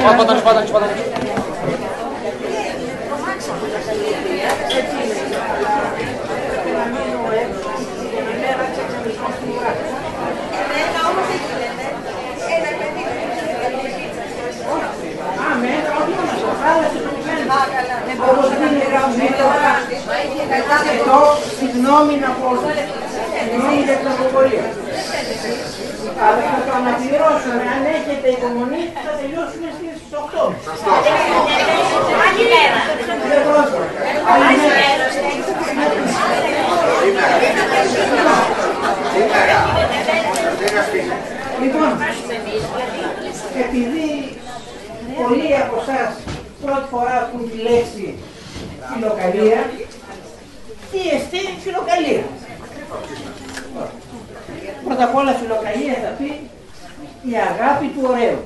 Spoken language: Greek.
Πατώνεις, πατώνεις, πατώνεις. Εδώ, συγγνώμη να πω, συγγνώμη για την αποβολία. Αλλά θα το αναπληρώσουμε. Αν έχετε υπομονή, θα τελειώσουμε στις 8. Δεν πρόσφατα. Άλλη μέρα. Λοιπόν, επειδή πολλοί από εσά πρώτη φορά ακούν τη λέξη φιλοκαλία, τι εστί φιλοκαλία; Πρώτα απ' όλα φιλοκαλία θα πει η αγάπη του ωραίου.